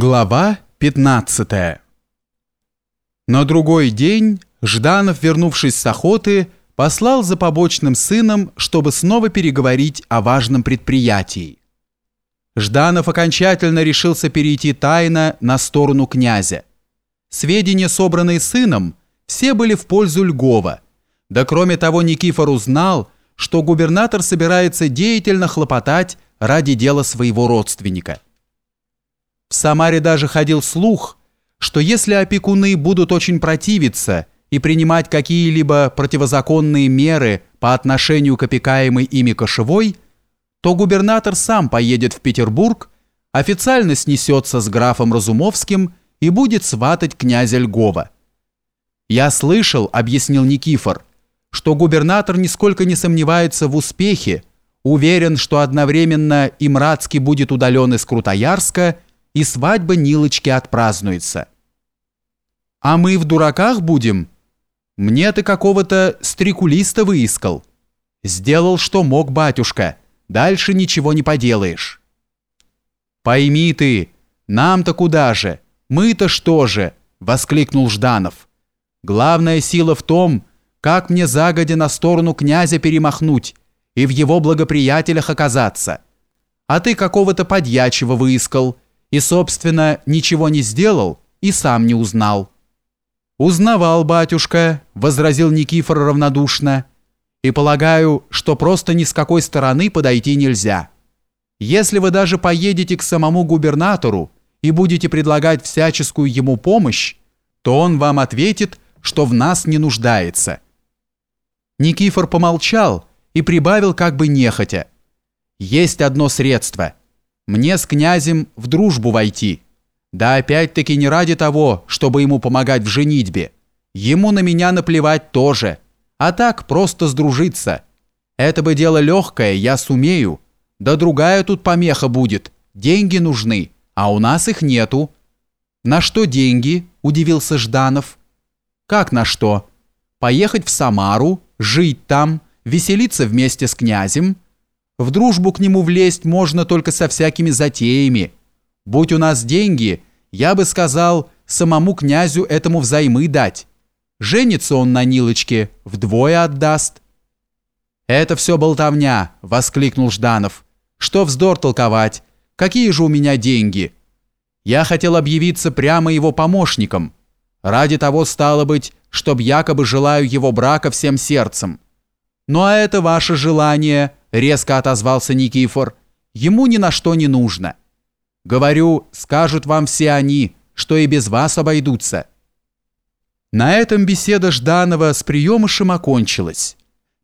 Глава 15 На другой день Жданов, вернувшись с охоты, послал за побочным сыном, чтобы снова переговорить о важном предприятии. Жданов окончательно решился перейти тайно на сторону князя. Сведения, собранные сыном, все были в пользу Льгова. Да кроме того, Никифор узнал, что губернатор собирается деятельно хлопотать ради дела своего родственника – в Самаре даже ходил слух, что если опекуны будут очень противиться и принимать какие-либо противозаконные меры по отношению к опекаемой ими кошевой, то губернатор сам поедет в Петербург, официально снесется с графом Разумовским и будет сватать князя Льгова. «Я слышал», — объяснил Никифор, что губернатор нисколько не сомневается в успехе, уверен, что одновременно и Мрацкий будет удален из Крутоярска, и свадьба Нилочки отпразднуется. А мы в дураках будем? Мне ты какого-то стрекулиста выискал. Сделал, что мог батюшка. Дальше ничего не поделаешь. Пойми ты, нам-то куда же? Мы-то что же? Воскликнул Жданов. Главная сила в том, как мне загодя на сторону князя перемахнуть и в его благоприятелях оказаться. А ты какого-то подьячего выискал – и, собственно, ничего не сделал и сам не узнал. «Узнавал, батюшка», — возразил Никифор равнодушно, «и полагаю, что просто ни с какой стороны подойти нельзя. Если вы даже поедете к самому губернатору и будете предлагать всяческую ему помощь, то он вам ответит, что в нас не нуждается». Никифор помолчал и прибавил как бы нехотя. «Есть одно средство — мне с князем в дружбу войти. Да опять-таки не ради того, чтобы ему помогать в женитьбе. Ему на меня наплевать тоже. А так просто сдружиться. Это бы дело легкое, я сумею. Да другая тут помеха будет. Деньги нужны, а у нас их нету. На что деньги? Удивился Жданов. Как на что? Поехать в Самару, жить там, веселиться вместе с князем – в дружбу к нему влезть можно только со всякими затеями. Будь у нас деньги, я бы сказал, самому князю этому взаймы дать. Женится он на Нилочке, вдвое отдаст. «Это все болтовня», — воскликнул Жданов. «Что вздор толковать? Какие же у меня деньги?» Я хотел объявиться прямо его помощником. Ради того, стало быть, чтоб якобы желаю его брака всем сердцем. Ну а это ваше желание, резко отозвался Никифор. Ему ни на что не нужно. Говорю, скажут вам все они, что и без вас обойдутся. На этом беседа Жданова с приемышем окончилась.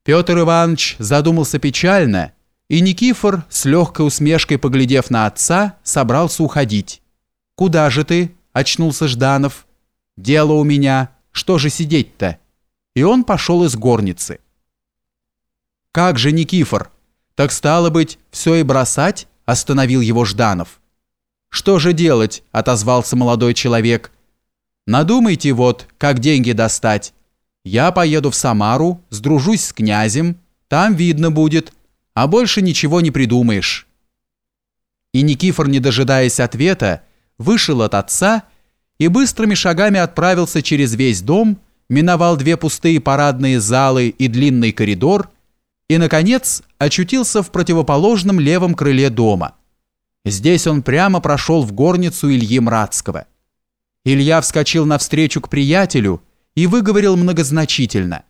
Петр Иванович задумался печально, и Никифор, с легкой усмешкой поглядев на отца, собрался уходить. «Куда же ты?» – очнулся Жданов. «Дело у меня. Что же сидеть-то?» И он пошел из горницы. «Как же, Никифор? Так стало быть, все и бросать?» – остановил его Жданов. «Что же делать?» – отозвался молодой человек. «Надумайте вот, как деньги достать. Я поеду в Самару, сдружусь с князем, там видно будет, а больше ничего не придумаешь». И Никифор, не дожидаясь ответа, вышел от отца и быстрыми шагами отправился через весь дом, миновал две пустые парадные залы и длинный коридор – и, наконец, очутился в противоположном левом крыле дома. Здесь он прямо прошел в горницу Ильи Мрацкого. Илья вскочил навстречу к приятелю и выговорил многозначительно.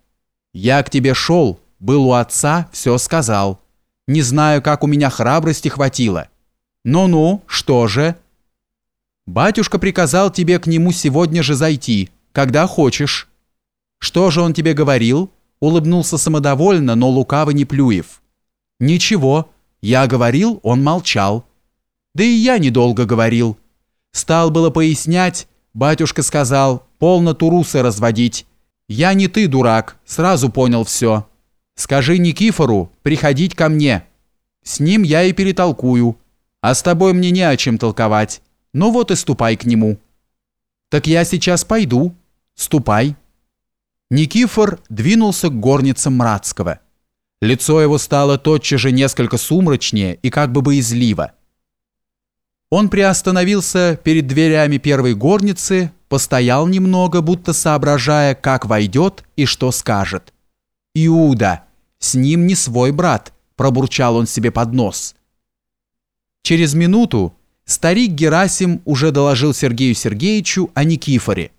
«Я к тебе шел, был у отца, все сказал. Не знаю, как у меня храбрости хватило. Ну-ну, что же?» «Батюшка приказал тебе к нему сегодня же зайти, когда хочешь». «Что же он тебе говорил?» Улыбнулся самодовольно, но лукаво не плюев. «Ничего, я говорил, он молчал. Да и я недолго говорил. Стал было пояснять, батюшка сказал, полно турусы разводить. Я не ты, дурак, сразу понял все. Скажи Никифору приходить ко мне. С ним я и перетолкую, а с тобой мне не о чем толковать. Ну вот и ступай к нему». «Так я сейчас пойду. Ступай». Никифор двинулся к горницам Мрацкого. Лицо его стало тотчас же несколько сумрачнее и как бы боязливо. Он приостановился перед дверями первой горницы, постоял немного, будто соображая, как войдет и что скажет. «Иуда! С ним не свой брат!» – пробурчал он себе под нос. Через минуту старик Герасим уже доложил Сергею Сергеевичу о Никифоре,